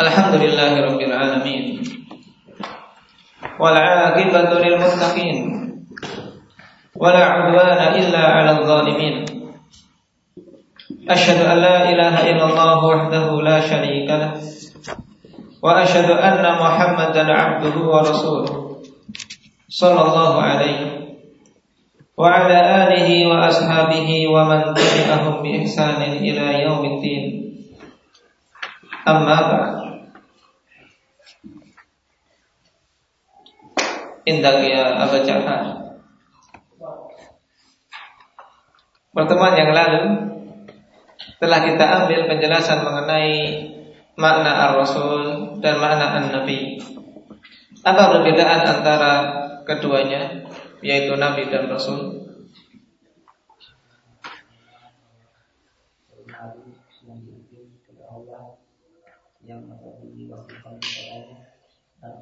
الحمد لله رب العالمين والعاقبة للمتقين ولا عدوان إلا على الظالمين أشهد أن لا إله إلا الله وحده لا شريك له وأشهد أن محمدا عبده ورسوله صلى الله عليه وعلى آله وأصحابه ومن تبعهم بإحسان إلى يوم الدين. أما بعد. Indah ya Abu Ja'far Pertemuan yang lalu Telah kita ambil penjelasan mengenai Makna Ar-Rasul dan makna An-Nabi. Apa perbedaan antara keduanya Yaitu Nabi dan Rasul? Yang diwakilkan kepadanya dan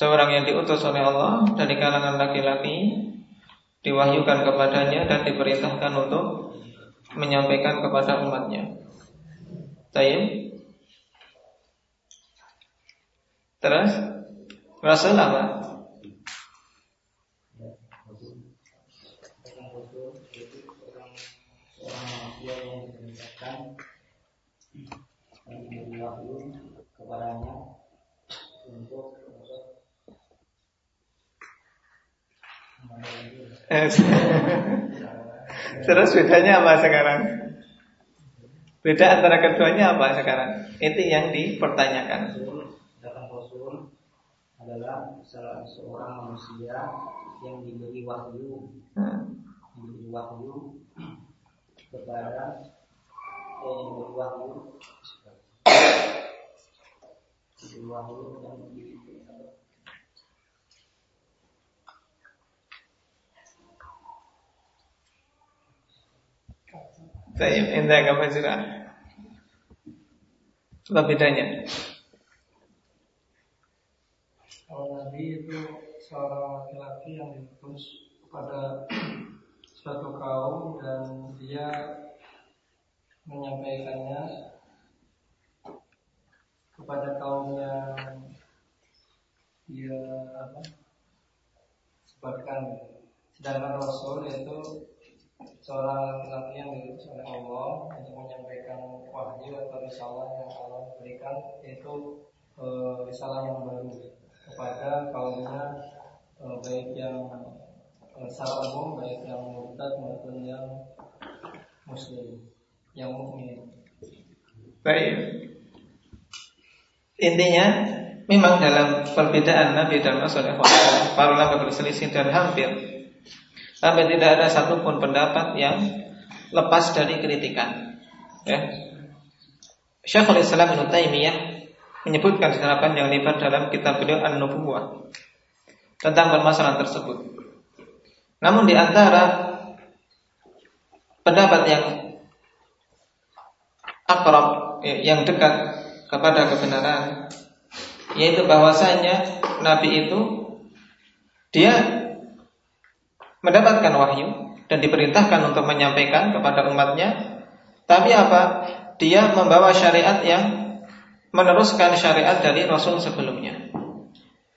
Seorang yang diutus oleh Allah dari kalangan laki-laki diwahyukan kepadanya dan diperintahkan untuk menyampaikan kepada umatnya. Tayyib. Terus Rasul apa? kepadanya Terus bedanya apa sekarang? Beda antara keduanya apa sekarang? Itu yang dipertanyakan. Datang Rasul adalah salah seorang manusia yang diberi wahyu, hmm. diberi wahyu kepada yang diberi wahyu, diberi wahyu dan Tayyib, indah kamu sudah. Apa bedanya? Kalau Nabi itu seorang laki-laki yang diutus kepada suatu kaum dan dia menyampaikannya kepada kaum yang dia apa sebabkan sedangkan Rasul itu seorang laki-laki yang diutus oleh Allah untuk menyampaikan wahyu atau risalah yang Allah berikan itu e, risalah yang baru kepada kaumnya e, baik yang e, secara umum baik yang murtad maupun yang muslim yang mukmin. Baik. Intinya memang dalam perbedaan Nabi dan Rasul para ulama berselisih dan hampir Sampai tidak ada satupun pendapat yang lepas dari kritikan. Ya. Syekhul Islam Ibnu Taimiyah menyebutkan secara panjang lebar dalam kitab beliau An-Nubuwah tentang permasalahan tersebut. Namun di antara pendapat yang akrab ya, yang dekat kepada kebenaran yaitu bahwasanya nabi itu dia mendapatkan wahyu dan diperintahkan untuk menyampaikan kepada umatnya. Tapi apa? Dia membawa syariat yang meneruskan syariat dari Rasul sebelumnya.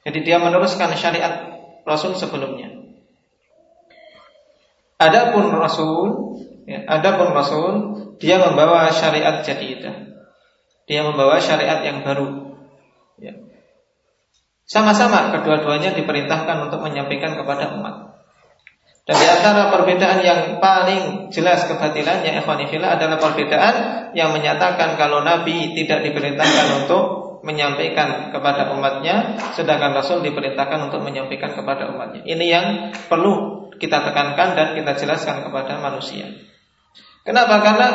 Jadi dia meneruskan syariat Rasul sebelumnya. Adapun Rasul, ya, adapun Rasul, dia membawa syariat jadidah. Dia membawa syariat yang baru. Ya. Sama-sama kedua-duanya diperintahkan untuk menyampaikan kepada umat. Dan di antara perbedaan yang paling jelas kebatilannya ikhwanifillah adalah perbedaan yang menyatakan kalau Nabi tidak diperintahkan untuk menyampaikan kepada umatnya sedangkan Rasul diperintahkan untuk menyampaikan kepada umatnya. Ini yang perlu kita tekankan dan kita jelaskan kepada manusia. Kenapa? Karena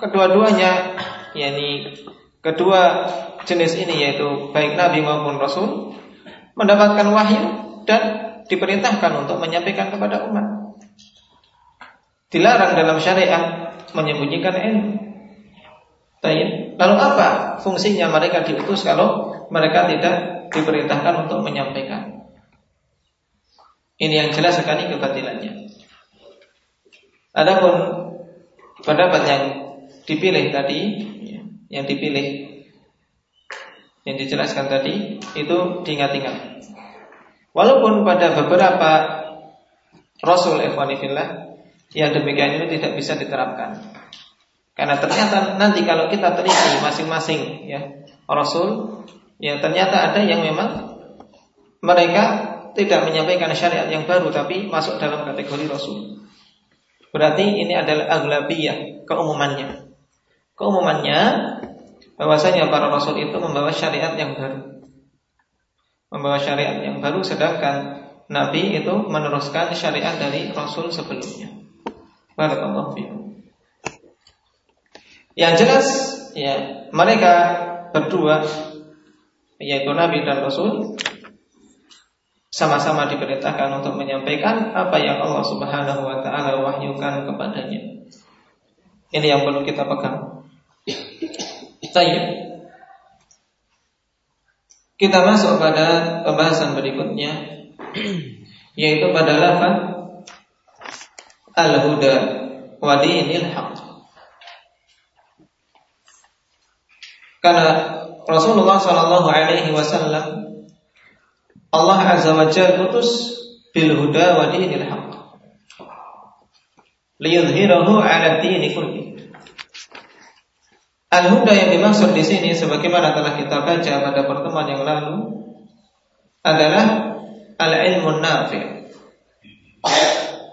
kedua-duanya yakni kedua jenis ini yaitu baik Nabi maupun Rasul mendapatkan wahyu dan diperintahkan untuk menyampaikan kepada umat. Dilarang dalam syariat menyembunyikan ilmu. Lalu apa fungsinya mereka diutus kalau mereka tidak diperintahkan untuk menyampaikan? Ini yang jelas sekali kebatilannya. Adapun pendapat yang dipilih tadi, ya, yang dipilih, yang dijelaskan tadi, itu diingat-ingat. Walaupun pada beberapa Rasul Ikhwanifillah yang demikian ini tidak bisa diterapkan. Karena ternyata nanti kalau kita teliti masing-masing ya Rasul, ya ternyata ada yang memang mereka tidak menyampaikan syariat yang baru tapi masuk dalam kategori Rasul. Berarti ini adalah aglabiyah, keumumannya. Keumumannya bahwasanya para rasul itu membawa syariat yang baru. Membawa syariat yang baru sedangkan Nabi itu meneruskan syariat dari rasul sebelumnya. Barakallahu fiikum. Yang jelas ya mereka berdua yaitu Nabi dan Rasul sama-sama diperintahkan untuk menyampaikan apa yang Allah Subhanahu wa taala wahyukan kepadanya. Ini yang perlu kita pegang. Saya kita masuk pada pembahasan berikutnya yaitu pada lafaz al-huda wa dinil haq. Karena Rasulullah Shallallahu Alaihi Wasallam Allah Azza wa Jalla putus bil huda wa dinil haq. Liyudhhirahu 'ala dini kulli. Al-huda yang dimaksud di sini sebagaimana telah kita baca pada pertemuan yang lalu adalah al-ilmu nafi.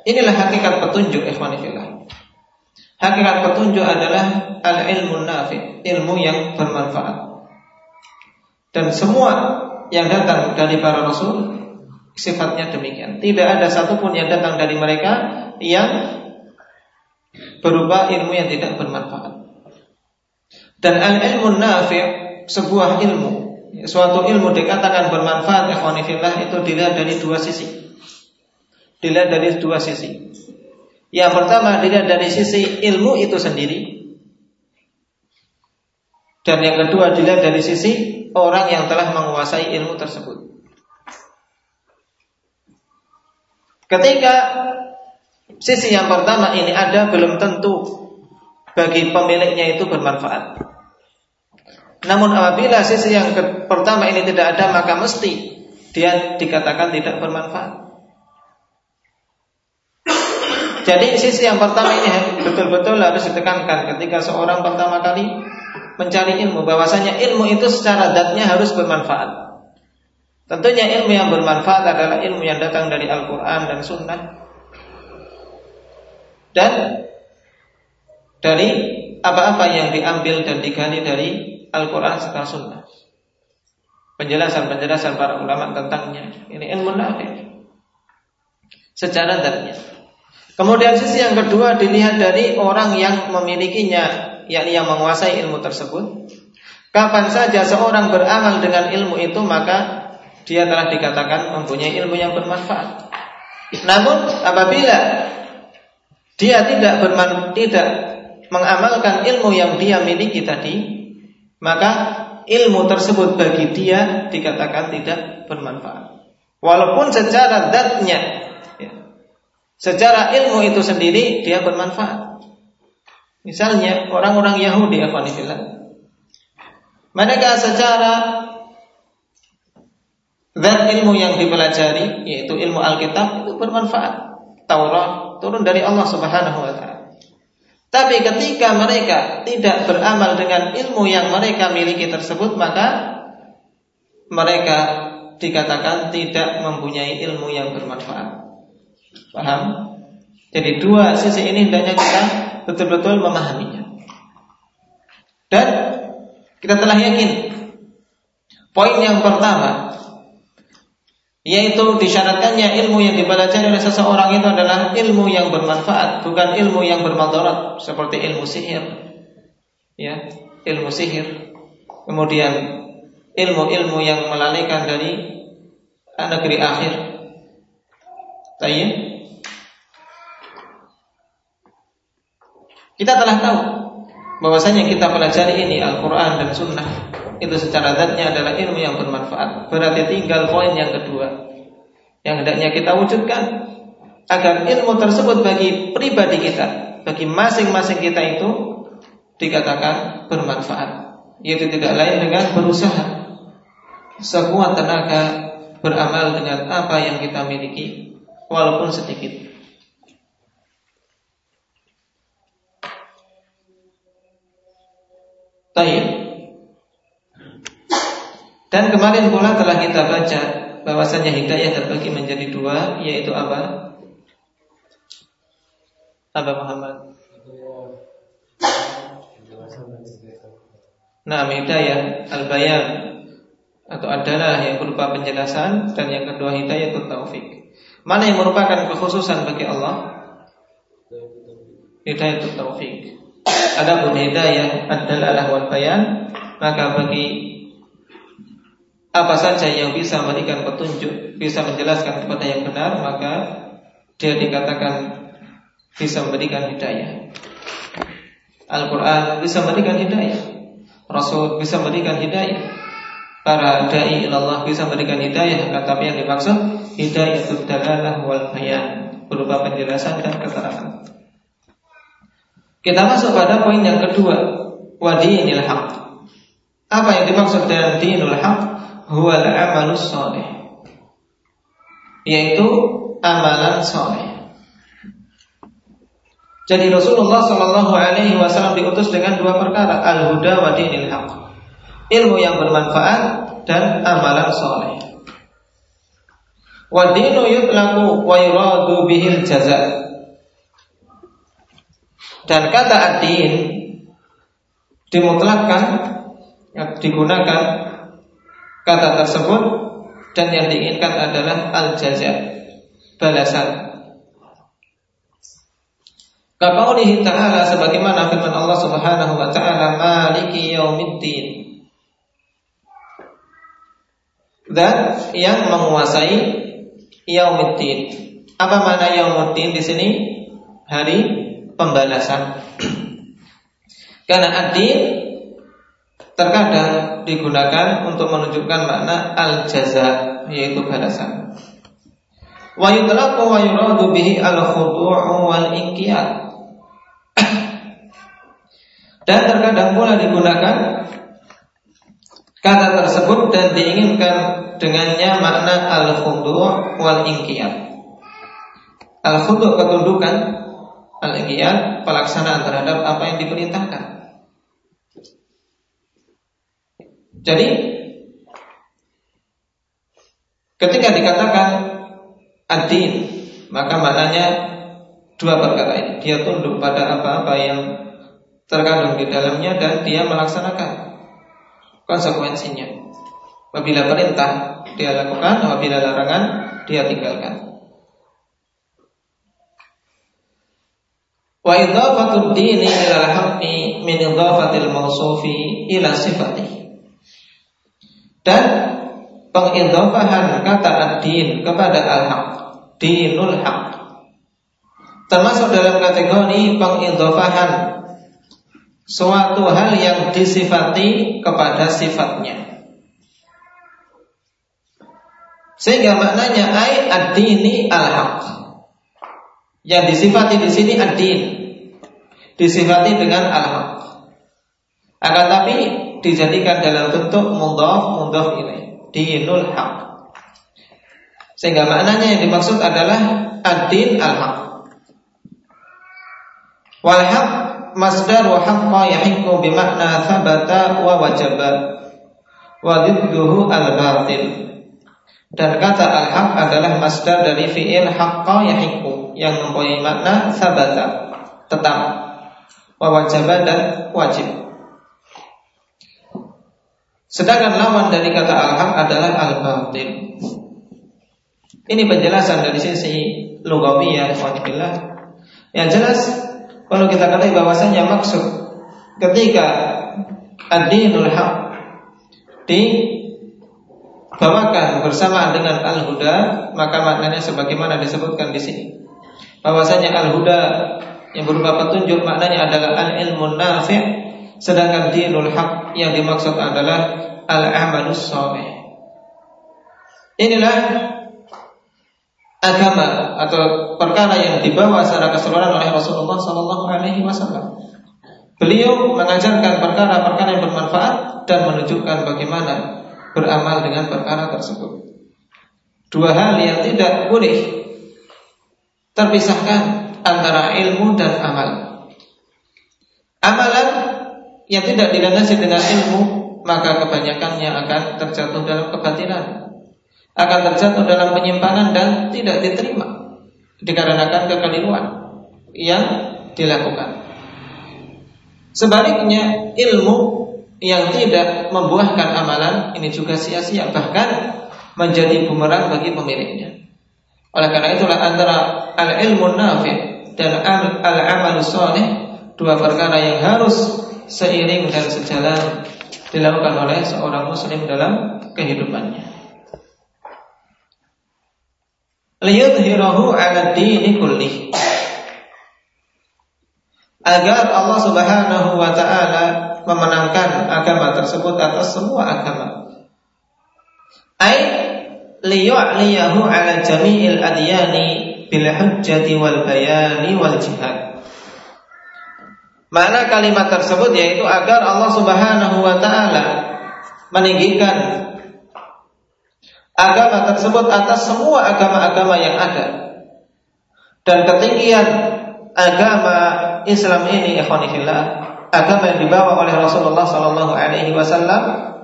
Inilah hakikat petunjuk ikhwan fillah. Hakikat petunjuk adalah al-ilmu nafi, ilmu yang bermanfaat. Dan semua yang datang dari para rasul sifatnya demikian. Tidak ada satupun yang datang dari mereka yang berupa ilmu yang tidak bermanfaat. Dan al-ilmu nafi' sebuah ilmu, suatu ilmu dikatakan bermanfaat ikhwanifillah itu dilihat dari dua sisi. Dilihat dari dua sisi. Yang pertama dilihat dari sisi ilmu itu sendiri. Dan yang kedua dilihat dari sisi orang yang telah menguasai ilmu tersebut. Ketika sisi yang pertama ini ada belum tentu bagi pemiliknya itu bermanfaat. Namun apabila sisi yang pertama ini tidak ada maka mesti dia dikatakan tidak bermanfaat. Jadi sisi yang pertama ini betul-betul harus ditekankan ketika seorang pertama kali mencari ilmu bahwasanya ilmu itu secara datnya harus bermanfaat. Tentunya ilmu yang bermanfaat adalah ilmu yang datang dari Al-Quran dan Sunnah dan dari apa-apa yang diambil dan digali dari Al-Quran serta Sunnah. Penjelasan-penjelasan para ulama tentangnya. Ini ilmu nafi. Secara datnya. Kemudian sisi yang kedua dilihat dari orang yang memilikinya yakni yang menguasai ilmu tersebut. Kapan saja seorang beramal dengan ilmu itu maka dia telah dikatakan mempunyai ilmu yang bermanfaat. Namun apabila dia tidak berman, tidak mengamalkan ilmu yang dia miliki tadi, maka ilmu tersebut bagi dia dikatakan tidak bermanfaat. Walaupun secara datnya, ya, secara ilmu itu sendiri dia bermanfaat. Misalnya orang-orang Yahudi Afanifillah Mereka secara Dan ilmu yang dipelajari Yaitu ilmu Alkitab Itu bermanfaat Taurat turun dari Allah subhanahu wa ta'ala Tapi ketika mereka Tidak beramal dengan ilmu yang mereka miliki tersebut Maka Mereka dikatakan Tidak mempunyai ilmu yang bermanfaat Paham? Jadi dua sisi ini hendaknya kita betul-betul memahaminya. Dan kita telah yakin poin yang pertama yaitu disyaratkannya ilmu yang dipelajari oleh seseorang itu adalah ilmu yang bermanfaat, bukan ilmu yang bermadarat seperti ilmu sihir. Ya, ilmu sihir. Kemudian ilmu-ilmu yang melalaikan dari negeri akhir. Tayyib. Kita telah tahu bahwasanya kita pelajari ini Al-Quran dan Sunnah itu secara zatnya adalah ilmu yang bermanfaat. Berarti tinggal poin yang kedua yang hendaknya kita wujudkan agar ilmu tersebut bagi pribadi kita, bagi masing-masing kita itu dikatakan bermanfaat. Yaitu tidak lain dengan berusaha sekuat tenaga beramal dengan apa yang kita miliki walaupun sedikit. Tayyib. Dan kemarin pula telah kita baca bahwasanya hidayah terbagi menjadi dua, yaitu apa? Apa Muhammad? Nah, hidayah al-bayan atau adalah yang berupa penjelasan dan yang kedua hidayah itu taufik. Mana yang merupakan kekhususan bagi Allah? Hidayah itu taufik. Adapun hidayah adalah wal bayan, maka bagi apa saja yang bisa memberikan petunjuk, bisa menjelaskan kepada yang benar, maka dia dikatakan bisa memberikan hidayah. Al-Quran bisa memberikan hidayah. Rasul bisa memberikan hidayah. Para dai Allah bisa memberikan hidayah, tapi yang dimaksud hidayah itu dalalah wal bayan berupa penjelasan dan keterangan. Kita masuk pada poin yang kedua, wadinil haq. Apa yang dimaksud dengan dinul haq? Huwal amalus soleh yaitu amalan soleh. Jadi Rasulullah Shallallahu Alaihi Wasallam diutus dengan dua perkara al huda wa dinil haq ilmu yang bermanfaat dan amalan soleh. Wa dinu yutlaku wa yuradu bihil jaza. Dan kata ad-din dimutlakkan digunakan kata tersebut dan yang diinginkan adalah al-jaza balasan Kaqaulihi ta'ala sebagaimana firman Allah Subhanahu wa taala maliki yaumiddin dan yang menguasai yaumiddin. Apa makna yaumiddin di sini? Hari pembalasan. Karena ad-din terkadang digunakan untuk menunjukkan makna al-jaza yaitu balasan. Wa yutlaqu wa yuradu bihi al-khudu'u wal inqiyad. Dan terkadang pula digunakan kata tersebut dan diinginkan dengannya makna al-khudu' wal inqiyad. Al-khudu' ketundukan, al-inqiyad pelaksanaan terhadap apa yang diperintahkan. Jadi ketika dikatakan adin maka maknanya dua perkara ini. Dia tunduk pada apa-apa yang terkandung di dalamnya dan dia melaksanakan konsekuensinya. Apabila perintah dia lakukan, apabila larangan dia tinggalkan. Wa idhafatud dini ila al-haqqi min idhafatil mawsufi ila sifatihi dan pengidhafahan kata ad-din kepada al-haq, dinul haq. Termasuk dalam kategori pengidhafahan suatu hal yang disifati kepada sifatnya. Sehingga maknanya ai ad-dini al-haq. Yang disifati di sini ad-din. Disifati dengan al-haq. Akan tapi dijadikan dalam bentuk mudhaf mudhaf ini dinul haq. Sehingga maknanya yang dimaksud adalah ad-din al-haq. Wal haq masdar wa haqqa yahiqqu bi makna thabata wa wajaba wa didduhu al-batil. Dan kata al-haq adalah masdar dari fi'il haqqa yahiqqu yang mempunyai makna thabata, tetap, wa wajaba dan wajib. Sedangkan lawan dari kata al-haq adalah al-batil. Ini penjelasan dari sisi lugawiyah walillah. Yang jelas kalau kita katakan bahwasanya maksud ketika ad-dinul haq dibawakan bersama dengan al-huda, maka maknanya sebagaimana disebutkan di sini. Bahwasanya al-huda yang berupa petunjuk maknanya adalah al-ilmu nafi' Sedangkan dinul haq yang dimaksud adalah al-amalus saleh. Inilah agama atau perkara yang dibawa secara keseluruhan oleh Rasulullah Sallallahu Alaihi Wasallam. Beliau mengajarkan perkara-perkara yang bermanfaat dan menunjukkan bagaimana beramal dengan perkara tersebut. Dua hal yang tidak boleh terpisahkan antara ilmu dan amal. Amalan yang tidak dilandasi dengan ilmu maka kebanyakannya akan terjatuh dalam kebatilan, akan terjatuh dalam penyimpangan dan tidak diterima dikarenakan kekeliruan yang dilakukan. Sebaliknya ilmu yang tidak membuahkan amalan ini juga sia-sia bahkan menjadi bumerang bagi pemiliknya. Oleh karena itulah antara al-ilmu nafi dan al-amal soleh dua perkara yang harus seiring dan sejalan dilakukan oleh seorang muslim dalam kehidupannya. Liyudhirahu ala dini kullih agar Allah Subhanahu wa taala memenangkan agama tersebut atas semua agama. Ai liyu'liyahu ala jami'il adyani bil hujjati wal bayani wal jihad. Makna kalimat tersebut? Yaitu agar Allah Subhanahu wa taala meninggikan agama tersebut atas semua agama-agama yang ada. Dan ketinggian agama Islam ini ikhwanillah agama yang dibawa oleh Rasulullah sallallahu alaihi wasallam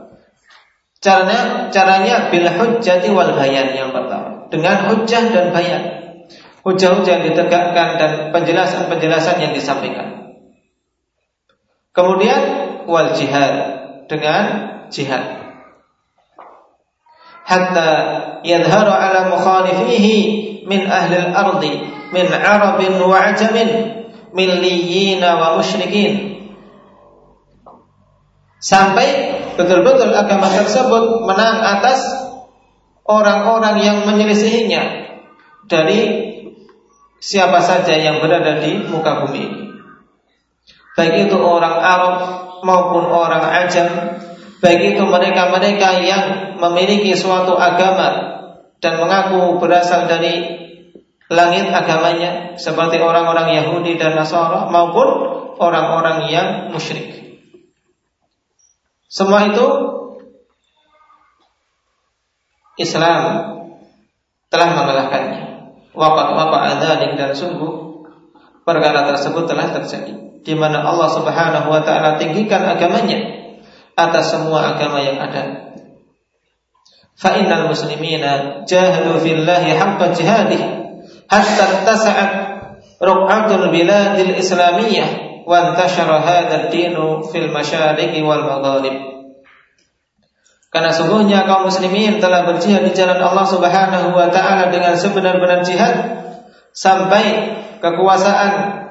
caranya caranya bil hujjati wal bayan yang pertama. Dengan hujjah dan bayan. Hujjah-hujjah yang ditegakkan dan penjelasan-penjelasan yang disampaikan kemudian wal jihad. Dengan jihad. Hatta yadhharu ala mukhalifihi min ahli al-ardi min Arabin wa Ajamin milliyina wa musyrikin sampai betul-betul agama tersebut menang atas orang-orang yang menyelisihinya dari siapa saja yang berada di muka bumi ini baik itu orang Arab maupun orang Ajam baik itu mereka-mereka yang memiliki suatu agama dan mengaku berasal dari langit agamanya seperti orang-orang Yahudi dan Nasara maupun orang-orang yang musyrik. Semua itu Islam telah mengalahkannya. Waqat waqa adzalik dan sungguh perkara tersebut telah terjadi di mana Allah Subhanahu wa taala tinggikan agamanya atas semua agama yang ada. Fa innal muslimina jahadu fillahi haqqa jihadih hatta tasa'at ruqatul biladil islamiyah wa intashara hadzal dinu fil masyariqi wal magharib karena sungguhnya kaum muslimin telah berjihad di jalan Allah Subhanahu wa taala dengan sebenar-benar jihad sampai kekuasaan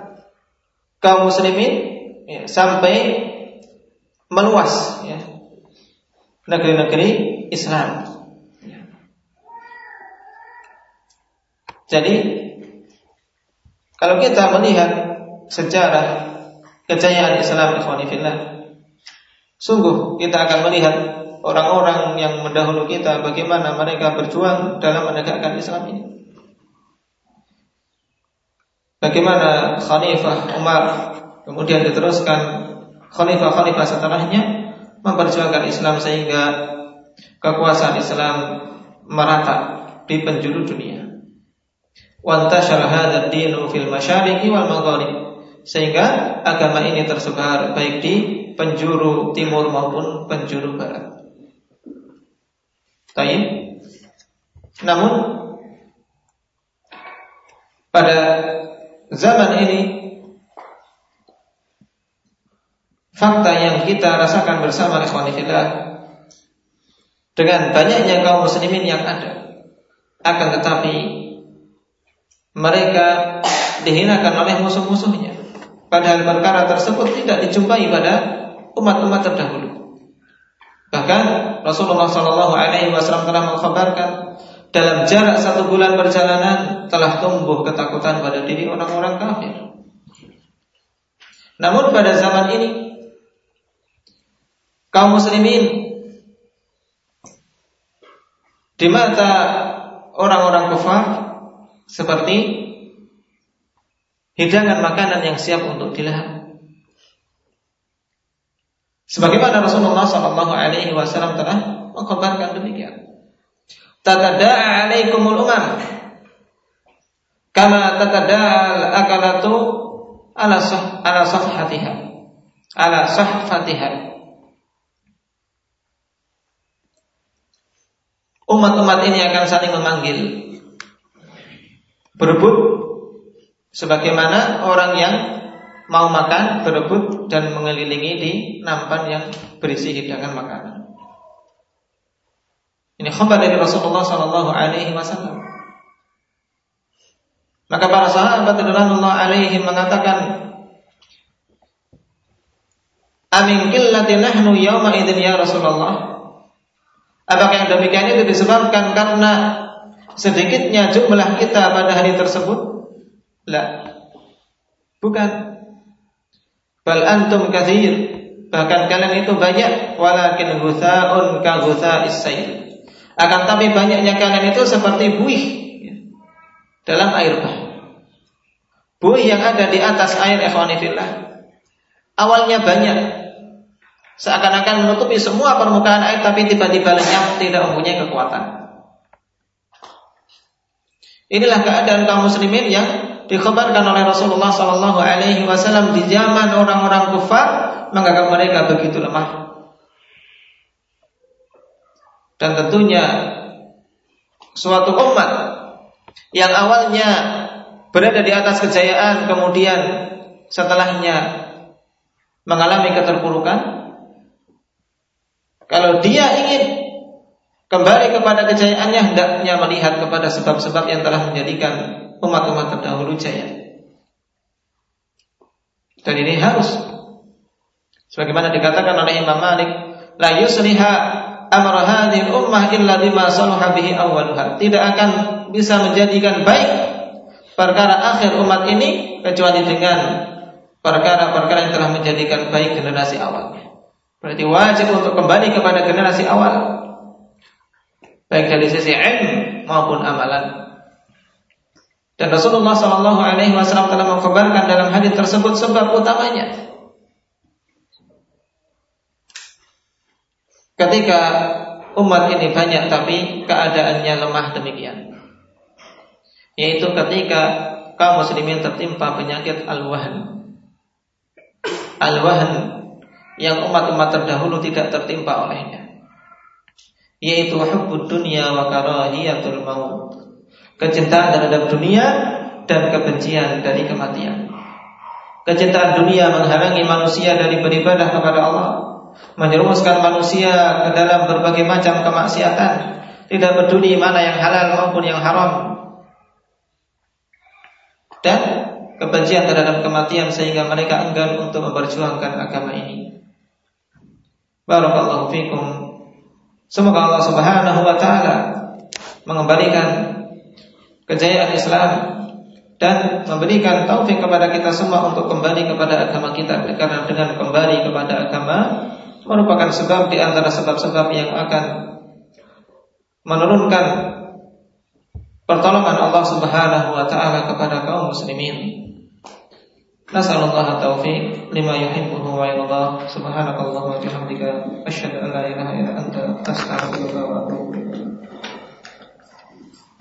kaum muslimin ya, sampai meluas ya, negeri-negeri Islam. Jadi kalau kita melihat sejarah kejayaan Islam ikhwanifillah Sungguh kita akan melihat orang-orang yang mendahulu kita bagaimana mereka berjuang dalam menegakkan Islam ini. Bagaimana Khalifah Umar kemudian diteruskan Khalifah-Khalifah setelahnya memperjuangkan Islam sehingga kekuasaan Islam merata di penjuru dunia fil wal sehingga agama ini tersebar baik di penjuru timur maupun penjuru barat. Taib. Namun pada zaman ini fakta yang kita rasakan bersama ikhwanillah dengan banyaknya kaum muslimin yang ada akan tetapi mereka dihinakan oleh musuh-musuhnya. Padahal perkara tersebut tidak dijumpai pada umat-umat terdahulu. Bahkan Rasulullah Shallallahu Alaihi Wasallam telah mengkhabarkan dalam jarak satu bulan perjalanan telah tumbuh ketakutan pada diri orang-orang kafir. Namun pada zaman ini kaum muslimin di mata orang-orang kafir seperti hidangan makanan yang siap untuk dilahap. Sebagaimana Rasulullah Shallallahu Alaihi telah mengkabarkan demikian. Tatada'a alaikumul umam. Kama tatada'al akalatu ala sah ala ala sahfatiha. Umat-umat ini akan saling memanggil. Berebut sebagaimana orang yang mau makan berebut dan mengelilingi di nampan yang berisi hidangan makanan. Ini khabar dari Rasulullah Sallallahu Alaihi Wasallam. Maka para sahabat Allah alaihi mengatakan, Amin qillati nahnu yawma idzin ya Rasulullah. Apakah yang demikian itu disebabkan karena sedikitnya jumlah kita pada hari tersebut? La. Bukan. Bal antum kathir. Bahkan kalian itu banyak walakin ghutha'un ka ghutha'is sayl. Akan tapi banyaknya kalian itu seperti buih dalam air bah. Buih yang ada di atas air ikhwanifillah. Awalnya banyak, seakan-akan menutupi semua permukaan air tapi tiba-tiba lenyap tidak mempunyai kekuatan. Inilah keadaan kaum muslimin yang dikhabarkan oleh Rasulullah Sallallahu Alaihi di zaman orang-orang kufar menganggap mereka begitu lemah. Dan tentunya suatu umat yang awalnya berada di atas kejayaan kemudian setelahnya mengalami keterpurukan kalau dia ingin kembali kepada kejayaannya, hendaknya melihat kepada sebab-sebab yang telah menjadikan umat-umat terdahulu jaya. Dan ini harus sebagaimana dikatakan oleh Imam Malik, la yusliha amra hadhihi ummah illa bima salaha bihi awwaluha. Tidak akan bisa menjadikan baik perkara akhir umat ini kecuali dengan perkara-perkara yang telah menjadikan baik generasi awalnya. Berarti wajib untuk kembali kepada generasi awal. Baik dari sisi ilmu maupun amalan. Dan Rasulullah Shallallahu Alaihi Wasallam telah mengkabarkan dalam hadis tersebut sebab utamanya. Ketika umat ini banyak tapi keadaannya lemah demikian. Yaitu ketika kaum muslimin tertimpa penyakit al-wahn. Al-wahn yang umat-umat terdahulu tidak tertimpa olehnya yaitu hubbud dunya wa karahiyatul maut kecintaan terhadap dunia dan kebencian dari kematian kecintaan dunia menghalangi manusia dari beribadah kepada Allah menjerumuskan manusia ke dalam berbagai macam kemaksiatan. Tidak peduli mana yang halal maupun yang haram. Dan kebencian terhadap kematian sehingga mereka enggan untuk memperjuangkan agama ini. Barakallahu fikum. Semoga Allah Subhanahu wa taala mengembalikan kejayaan Islam dan memberikan taufik kepada kita semua untuk kembali kepada agama kita. Karena dengan kembali kepada agama merupakan sebab di antara sebab-sebab yang akan menurunkan pertolongan Allah Subhanahu wa taala kepada kaum muslimin. Nasallallahu taufiq lima yuhibbuhu wa yardha. Subhanakallahumma wa bihamdika asyhadu an la ilaha illa anta astaghfiruka wa atubu